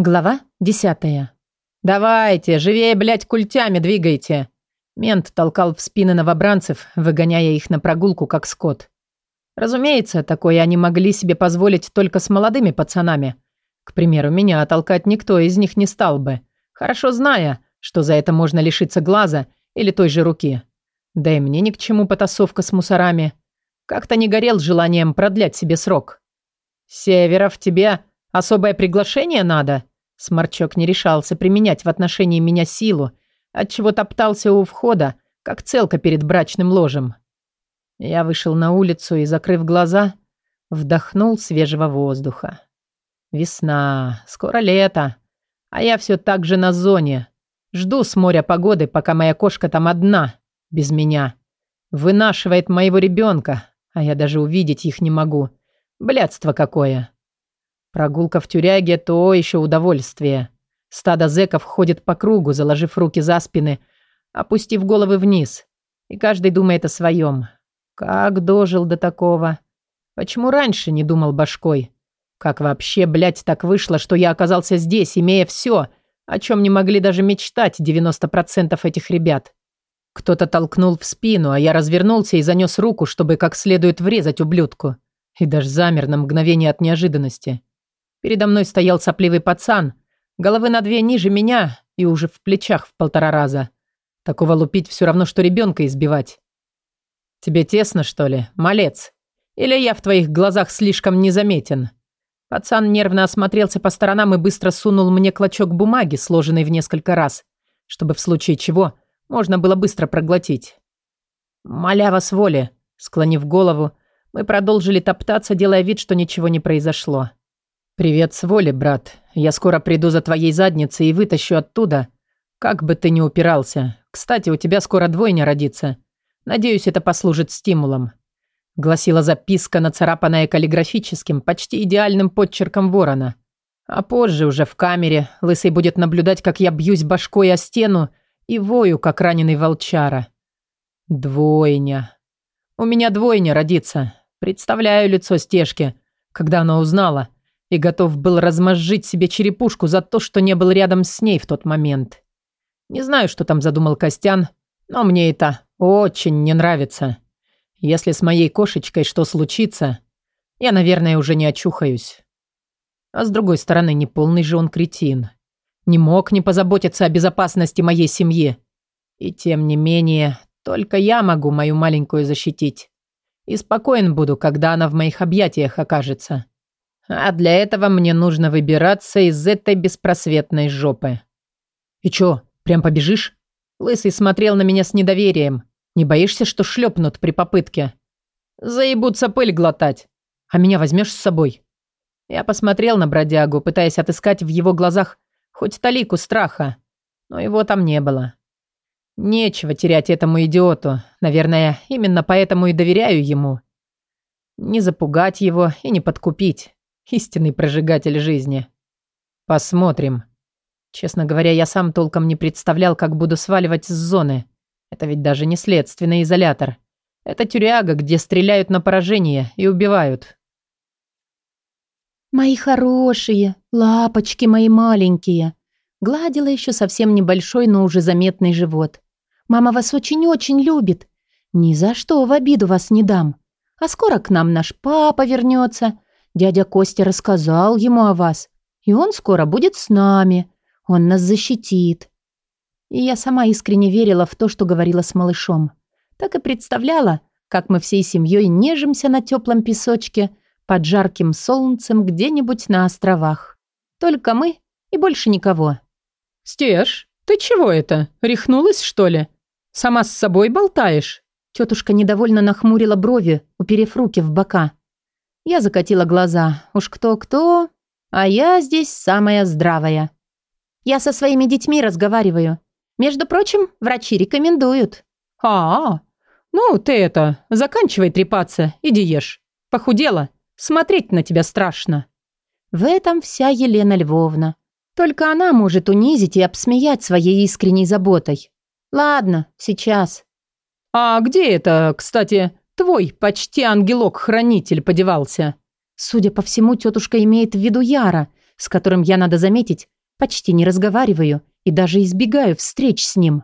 Глава десятая. «Давайте, живее, блядь, культями двигайте!» Мент толкал в спины новобранцев, выгоняя их на прогулку, как скот. Разумеется, такое они могли себе позволить только с молодыми пацанами. К примеру, меня толкать никто из них не стал бы, хорошо зная, что за это можно лишиться глаза или той же руки. Да и мне ни к чему потасовка с мусорами. Как-то не горел желанием продлять себе срок. «Северов, тебе особое приглашение надо?» Сморчок не решался применять в отношении меня силу, отчего топтался у входа, как целка перед брачным ложем. Я вышел на улицу и, закрыв глаза, вдохнул свежего воздуха. Весна, скоро лето, а я все так же на зоне. Жду с моря погоды, пока моя кошка там одна, без меня. Вынашивает моего ребенка, а я даже увидеть их не могу. Блядство какое. Прогулка в тюряге – то еще удовольствие. Стадо зэков ходит по кругу, заложив руки за спины, опустив головы вниз. И каждый думает о своем. Как дожил до такого? Почему раньше не думал башкой? Как вообще, блядь, так вышло, что я оказался здесь, имея все, о чем не могли даже мечтать 90% этих ребят? Кто-то толкнул в спину, а я развернулся и занес руку, чтобы как следует врезать ублюдку. И даже замер на мгновение от неожиданности. Передо мной стоял сопливый пацан, головы на две ниже меня и уже в плечах в полтора раза. Такого лупить все равно, что ребенка избивать. «Тебе тесно, что ли, малец? Или я в твоих глазах слишком незаметен?» Пацан нервно осмотрелся по сторонам и быстро сунул мне клочок бумаги, сложенный в несколько раз, чтобы в случае чего можно было быстро проглотить. «Моля вас воли», склонив голову, мы продолжили топтаться, делая вид, что ничего не произошло. «Привет с воли, брат. Я скоро приду за твоей задницей и вытащу оттуда. Как бы ты ни упирался. Кстати, у тебя скоро двойня родится. Надеюсь, это послужит стимулом». Гласила записка, нацарапанная каллиграфическим, почти идеальным подчерком ворона. А позже, уже в камере, Лысый будет наблюдать, как я бьюсь башкой о стену и вою, как раненый волчара. Двойня. У меня двойня родится. Представляю лицо стежки, когда она узнала – и готов был размозжить себе черепушку за то, что не был рядом с ней в тот момент. Не знаю, что там задумал Костян, но мне это очень не нравится. Если с моей кошечкой что случится, я, наверное, уже не очухаюсь. А с другой стороны, не полный же он кретин. Не мог не позаботиться о безопасности моей семьи. И тем не менее, только я могу мою маленькую защитить. И спокоен буду, когда она в моих объятиях окажется. А для этого мне нужно выбираться из этой беспросветной жопы. И чё, прям побежишь? Лысый смотрел на меня с недоверием. Не боишься, что шлепнут при попытке? Заебутся пыль глотать. А меня возьмешь с собой? Я посмотрел на бродягу, пытаясь отыскать в его глазах хоть талику страха, но его там не было. Нечего терять этому идиоту. Наверное, именно поэтому и доверяю ему. Не запугать его и не подкупить. Истинный прожигатель жизни. Посмотрим. Честно говоря, я сам толком не представлял, как буду сваливать с зоны. Это ведь даже не следственный изолятор. Это тюряга, где стреляют на поражение и убивают. «Мои хорошие, лапочки мои маленькие!» Гладила еще совсем небольшой, но уже заметный живот. «Мама вас очень-очень любит. Ни за что в обиду вас не дам. А скоро к нам наш папа вернется, Дядя Костя рассказал ему о вас, и он скоро будет с нами. Он нас защитит». И я сама искренне верила в то, что говорила с малышом. Так и представляла, как мы всей семьей нежимся на теплом песочке под жарким солнцем где-нибудь на островах. Только мы и больше никого. «Стеж, ты чего это? Рехнулась, что ли? Сама с собой болтаешь?» Тетушка недовольно нахмурила брови, уперев руки в бока. Я закатила глаза. Уж кто-кто, а я здесь самая здравая. Я со своими детьми разговариваю. Между прочим, врачи рекомендуют. А, -а, ну ты это, заканчивай трепаться, иди ешь. Похудела, смотреть на тебя страшно. В этом вся Елена Львовна. Только она может унизить и обсмеять своей искренней заботой. Ладно, сейчас. А где это, кстати, Твой почти ангелок-хранитель подевался. Судя по всему, тетушка имеет в виду Яра, с которым я, надо заметить, почти не разговариваю и даже избегаю встреч с ним.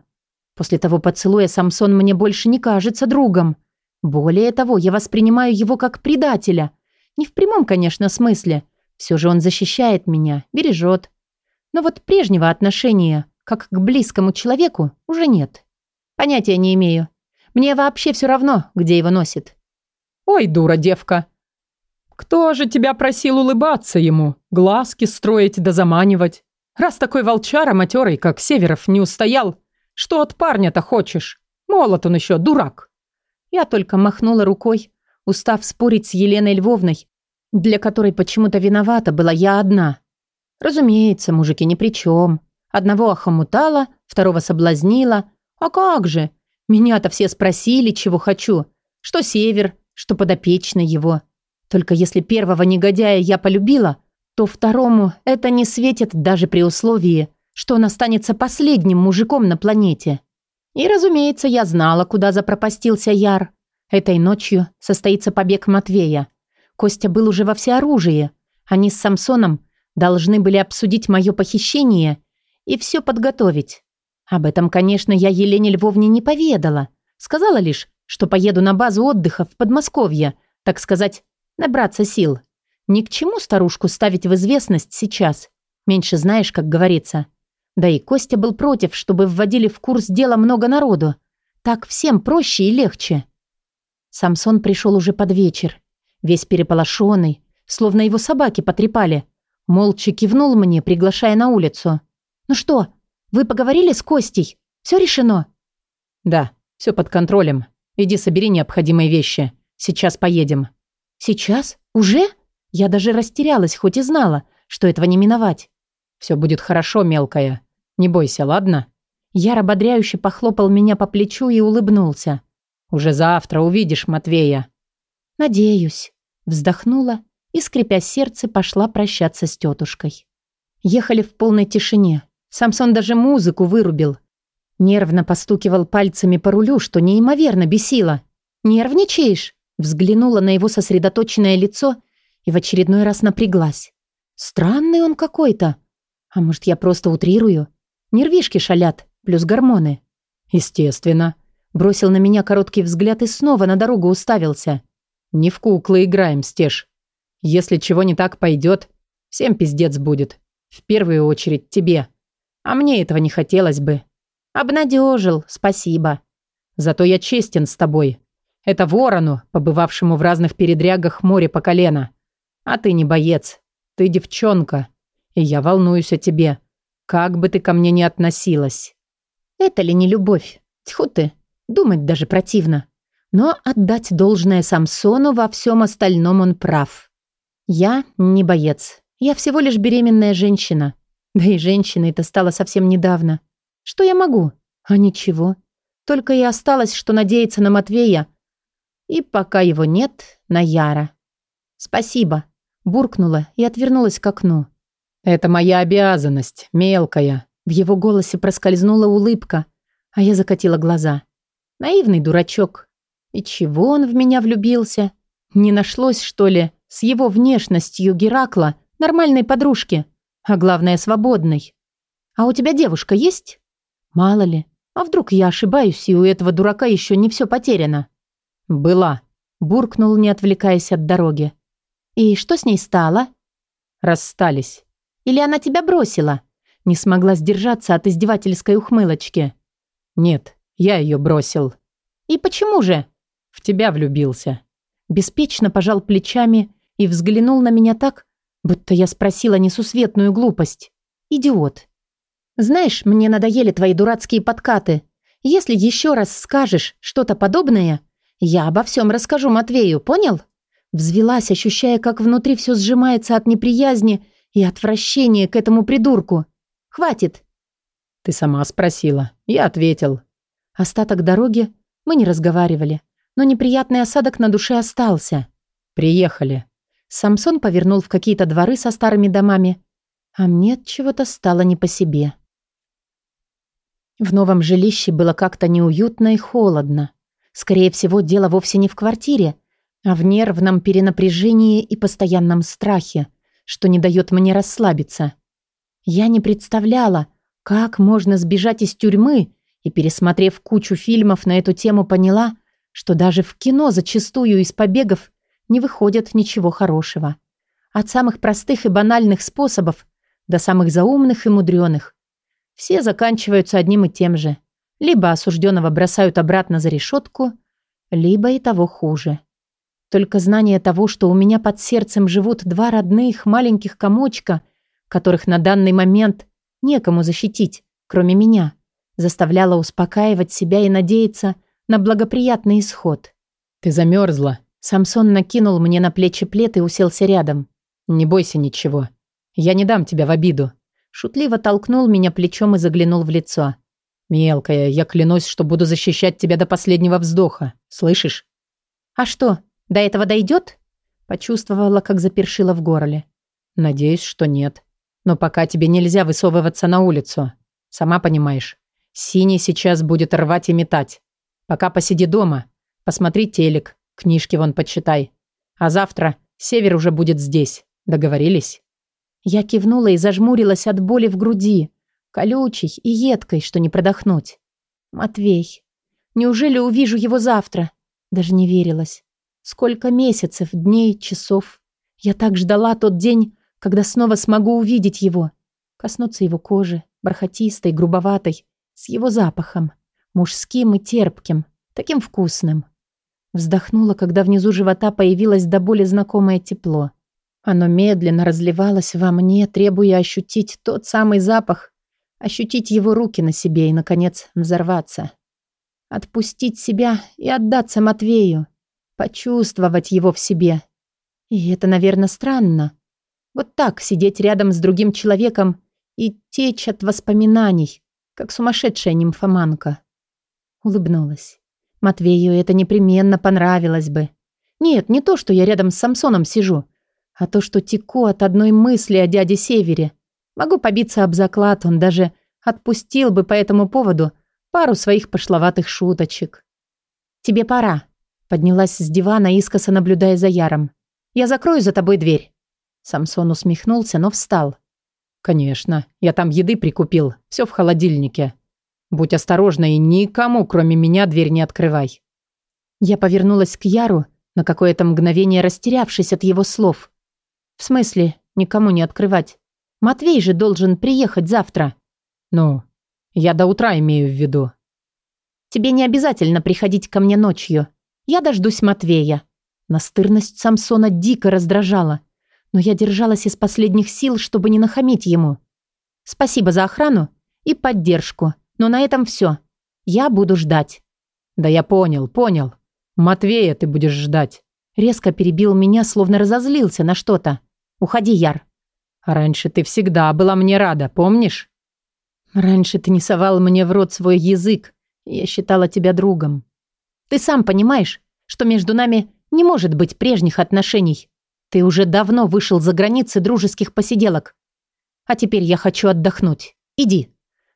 После того поцелуя Самсон мне больше не кажется другом. Более того, я воспринимаю его как предателя. Не в прямом, конечно, смысле. Все же он защищает меня, бережет. Но вот прежнего отношения, как к близкому человеку, уже нет. Понятия не имею. Мне вообще все равно, где его носит. «Ой, дура девка! Кто же тебя просил улыбаться ему, глазки строить да заманивать? Раз такой волчара матерый, как Северов, не устоял, что от парня-то хочешь? Молод он еще, дурак!» Я только махнула рукой, устав спорить с Еленой Львовной, для которой почему-то виновата была я одна. Разумеется, мужики ни при чем. Одного охомутала, второго соблазнила. А как же? Меня-то все спросили, чего хочу. Что север, что подопечный его. Только если первого негодяя я полюбила, то второму это не светит даже при условии, что он останется последним мужиком на планете. И, разумеется, я знала, куда запропастился Яр. Этой ночью состоится побег Матвея. Костя был уже во всеоружии. Они с Самсоном Должны были обсудить мое похищение и все подготовить. Об этом, конечно, я Елене Львовне не поведала. Сказала лишь, что поеду на базу отдыха в Подмосковье, так сказать, набраться сил. Ни к чему старушку ставить в известность сейчас. Меньше знаешь, как говорится. Да и Костя был против, чтобы вводили в курс дела много народу. Так всем проще и легче. Самсон пришел уже под вечер. Весь переполошенный, словно его собаки потрепали. Молча кивнул мне, приглашая на улицу. «Ну что, вы поговорили с Костей? Все решено?» «Да, все под контролем. Иди собери необходимые вещи. Сейчас поедем». «Сейчас? Уже?» Я даже растерялась, хоть и знала, что этого не миновать. «Все будет хорошо, мелкая. Не бойся, ладно?» Яр ободряюще похлопал меня по плечу и улыбнулся. «Уже завтра увидишь Матвея». «Надеюсь», — вздохнула и, скрипя сердце, пошла прощаться с тетушкой. Ехали в полной тишине. Самсон даже музыку вырубил. Нервно постукивал пальцами по рулю, что неимоверно бесило. «Нервничаешь?» Взглянула на его сосредоточенное лицо и в очередной раз напряглась. «Странный он какой-то. А может, я просто утрирую? Нервишки шалят, плюс гормоны». «Естественно». Бросил на меня короткий взгляд и снова на дорогу уставился. «Не в куклы играем, Стеж. Если чего не так пойдет, всем пиздец будет. В первую очередь тебе. А мне этого не хотелось бы. Обнадежил, спасибо. Зато я честен с тобой. Это ворону, побывавшему в разных передрягах море по колено. А ты не боец. Ты девчонка. И я волнуюсь о тебе. Как бы ты ко мне ни относилась. Это ли не любовь? Тьфу ты. Думать даже противно. Но отдать должное Самсону во всем остальном он прав. Я не боец. Я всего лишь беременная женщина. Да и женщиной-то стала совсем недавно. Что я могу? А ничего. Только и осталось, что надеяться на Матвея. И пока его нет, на Яра. Спасибо. Буркнула и отвернулась к окну. «Это моя обязанность, мелкая». В его голосе проскользнула улыбка, а я закатила глаза. Наивный дурачок. И чего он в меня влюбился? Не нашлось, что ли, с его внешностью Геракла, нормальной подружки, а главное, свободной. А у тебя девушка есть? Мало ли. А вдруг я ошибаюсь, и у этого дурака еще не все потеряно? Была. Буркнул, не отвлекаясь от дороги. И что с ней стало? Расстались. Или она тебя бросила? Не смогла сдержаться от издевательской ухмылочки. Нет, я ее бросил. И почему же? В тебя влюбился. Беспечно пожал плечами и взглянул на меня так, будто я спросила несусветную глупость. Идиот. Знаешь, мне надоели твои дурацкие подкаты. Если еще раз скажешь что-то подобное, я обо всем расскажу Матвею, понял? Взвелась, ощущая, как внутри все сжимается от неприязни и отвращения к этому придурку. Хватит. Ты сама спросила. Я ответил. Остаток дороги мы не разговаривали, но неприятный осадок на душе остался. Приехали. Самсон повернул в какие-то дворы со старыми домами, а мне чего-то стало не по себе. В новом жилище было как-то неуютно и холодно. Скорее всего, дело вовсе не в квартире, а в нервном перенапряжении и постоянном страхе, что не дает мне расслабиться. Я не представляла, как можно сбежать из тюрьмы, и, пересмотрев кучу фильмов на эту тему, поняла, что даже в кино зачастую из побегов не выходит ничего хорошего. От самых простых и банальных способов до самых заумных и мудреных. Все заканчиваются одним и тем же. Либо осужденного бросают обратно за решетку, либо и того хуже. Только знание того, что у меня под сердцем живут два родных маленьких комочка, которых на данный момент некому защитить, кроме меня, заставляло успокаивать себя и надеяться на благоприятный исход. «Ты замерзла», Самсон накинул мне на плечи плед и уселся рядом. «Не бойся ничего. Я не дам тебя в обиду». Шутливо толкнул меня плечом и заглянул в лицо. «Мелкая, я клянусь, что буду защищать тебя до последнего вздоха. Слышишь?» «А что, до этого дойдет?» Почувствовала, как запершило в горле. «Надеюсь, что нет. Но пока тебе нельзя высовываться на улицу. Сама понимаешь. Синий сейчас будет рвать и метать. Пока посиди дома. Посмотри телек, Книжки вон почитай. А завтра Север уже будет здесь. Договорились?» Я кивнула и зажмурилась от боли в груди, колючей и едкой, что не продохнуть. «Матвей, неужели увижу его завтра?» Даже не верилась. Сколько месяцев, дней, часов. Я так ждала тот день, когда снова смогу увидеть его. Коснуться его кожи, бархатистой, грубоватой, с его запахом. Мужским и терпким, таким вкусным. Вздохнула, когда внизу живота появилось до боли знакомое тепло. Оно медленно разливалось во мне, требуя ощутить тот самый запах, ощутить его руки на себе и, наконец, взорваться. Отпустить себя и отдаться Матвею. Почувствовать его в себе. И это, наверное, странно. Вот так сидеть рядом с другим человеком и течь от воспоминаний, как сумасшедшая нимфоманка. Улыбнулась. Матвею это непременно понравилось бы. Нет, не то, что я рядом с Самсоном сижу, а то, что теку от одной мысли о дяде Севере. Могу побиться об заклад, он даже отпустил бы по этому поводу пару своих пошловатых шуточек. «Тебе пора», — поднялась с дивана, искоса наблюдая за Яром. «Я закрою за тобой дверь». Самсон усмехнулся, но встал. «Конечно, я там еды прикупил, все в холодильнике. Будь осторожна и никому, кроме меня, дверь не открывай». Я повернулась к Яру, на какое-то мгновение растерявшись от его слов. «В смысле, никому не открывать? Матвей же должен приехать завтра». «Ну, я до утра имею в виду». «Тебе не обязательно приходить ко мне ночью. Я дождусь Матвея». Настырность Самсона дико раздражала, но я держалась из последних сил, чтобы не нахамить ему. «Спасибо за охрану и поддержку. Но на этом все. Я буду ждать». «Да я понял, понял. Матвея ты будешь ждать». Резко перебил меня, словно разозлился на что-то. «Уходи, Яр». «Раньше ты всегда была мне рада, помнишь?» «Раньше ты не совал мне в рот свой язык. Я считала тебя другом. Ты сам понимаешь, что между нами не может быть прежних отношений. Ты уже давно вышел за границы дружеских посиделок. А теперь я хочу отдохнуть. Иди».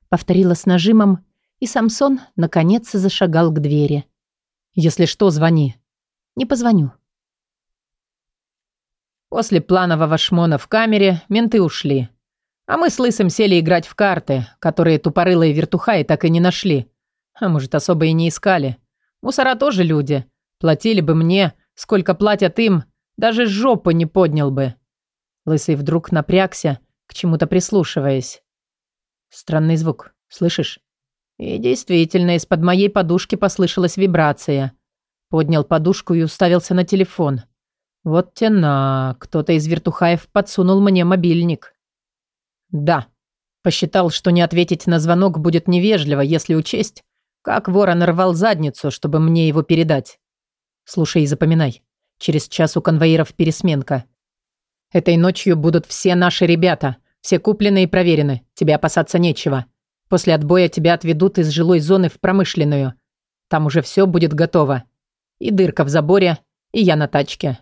Повторила с нажимом, и Самсон, наконец, зашагал к двери. «Если что, звони». «Не позвоню». После планового шмона в камере менты ушли. А мы с Лысым сели играть в карты, которые тупорылые вертухаи так и не нашли. А может, особо и не искали. Мусора тоже люди. Платили бы мне, сколько платят им, даже жопу не поднял бы. Лысый вдруг напрягся, к чему-то прислушиваясь. Странный звук. Слышишь? И действительно, из-под моей подушки послышалась вибрация. Поднял подушку и уставился на телефон. Вот тена. Кто-то из вертухаев подсунул мне мобильник. Да. Посчитал, что не ответить на звонок будет невежливо, если учесть, как ворон рвал задницу, чтобы мне его передать. Слушай и запоминай. Через час у конвоиров пересменка. Этой ночью будут все наши ребята – все куплены и проверены. Тебе опасаться нечего. После отбоя тебя отведут из жилой зоны в промышленную. Там уже все будет готово. И дырка в заборе, и я на тачке».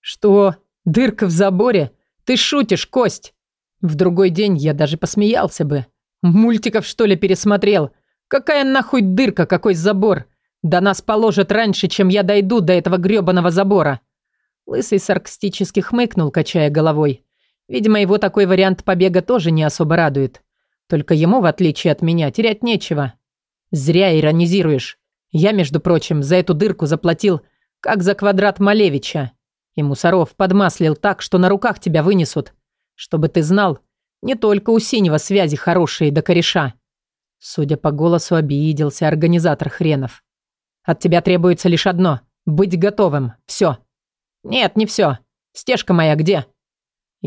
«Что? Дырка в заборе? Ты шутишь, Кость?» В другой день я даже посмеялся бы. Мультиков, что ли, пересмотрел? Какая нахуй дырка, какой забор? Да нас положат раньше, чем я дойду до этого грёбаного забора. Лысый саркастически хмыкнул, качая головой Видимо, его такой вариант побега тоже не особо радует. Только ему, в отличие от меня, терять нечего. Зря иронизируешь. Я, между прочим, за эту дырку заплатил, как за квадрат Малевича. И Мусоров подмаслил так, что на руках тебя вынесут. Чтобы ты знал, не только у Синего связи хорошие до кореша. Судя по голосу, обиделся организатор хренов. От тебя требуется лишь одно – быть готовым. Все. Нет, не все. Стежка моя где?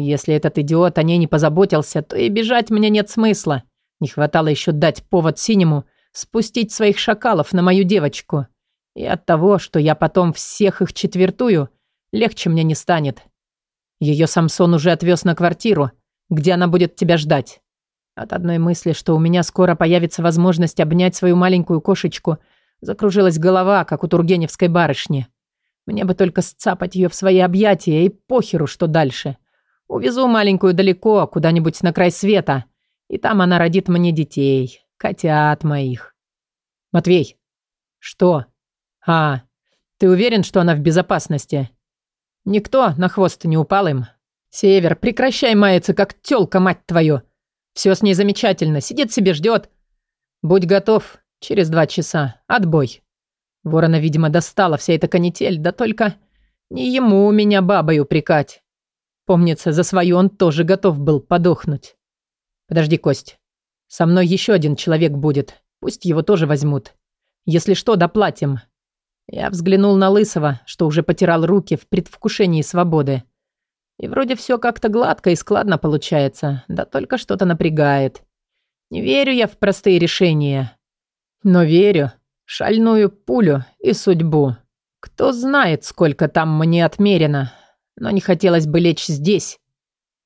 Если этот идиот о ней не позаботился, то и бежать мне нет смысла. Не хватало еще дать повод Синему спустить своих шакалов на мою девочку. И от того, что я потом всех их четвертую, легче мне не станет. Ее Самсон уже отвез на квартиру, где она будет тебя ждать. От одной мысли, что у меня скоро появится возможность обнять свою маленькую кошечку, закружилась голова, как у тургеневской барышни. Мне бы только сцапать ее в свои объятия и похеру, что дальше. Увезу маленькую далеко, куда-нибудь на край света, и там она родит мне детей, котят моих. Матвей. Что? А, ты уверен, что она в безопасности? Никто на хвост не упал им. Север, прекращай маяться, как тёлка, мать твою. Все с ней замечательно, сидит себе, ждет. Будь готов, через два часа. Отбой. Ворона, видимо, достала вся эта канитель, да только не ему меня бабой упрекать. Помнится, за свою он тоже готов был подохнуть. Подожди, Кость. Со мной еще один человек будет. Пусть его тоже возьмут. Если что, доплатим. Я взглянул на Лысого, что уже потирал руки в предвкушении свободы. И вроде все как-то гладко и складно получается, да только что-то напрягает. Не верю я в простые решения. Но верю шальную пулю и судьбу. Кто знает, сколько там мне отмерено. Но не хотелось бы лечь здесь,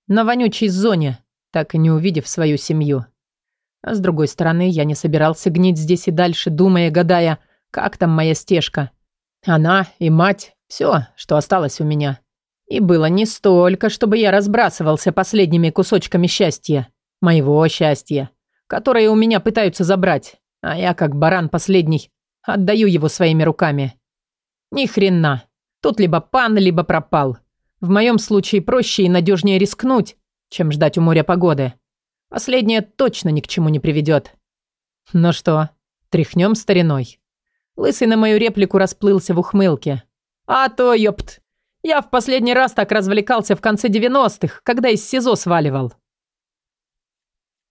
на вонючей зоне, так и не увидев свою семью. А с другой стороны, я не собирался гнить здесь и дальше, думая, гадая, как там моя стежка. Она и мать, все, что осталось у меня. И было не столько, чтобы я разбрасывался последними кусочками счастья, моего счастья, которые у меня пытаются забрать, а я, как баран последний, отдаю его своими руками. Ни хрена. Тут либо пан, либо пропал. В моем случае проще и надежнее рискнуть, чем ждать у моря погоды. Последнее точно ни к чему не приведет. Ну что, тряхнем стариной? Лысый на мою реплику расплылся в ухмылке. А то, ёпт, я в последний раз так развлекался в конце 90-х, когда из СИЗО сваливал.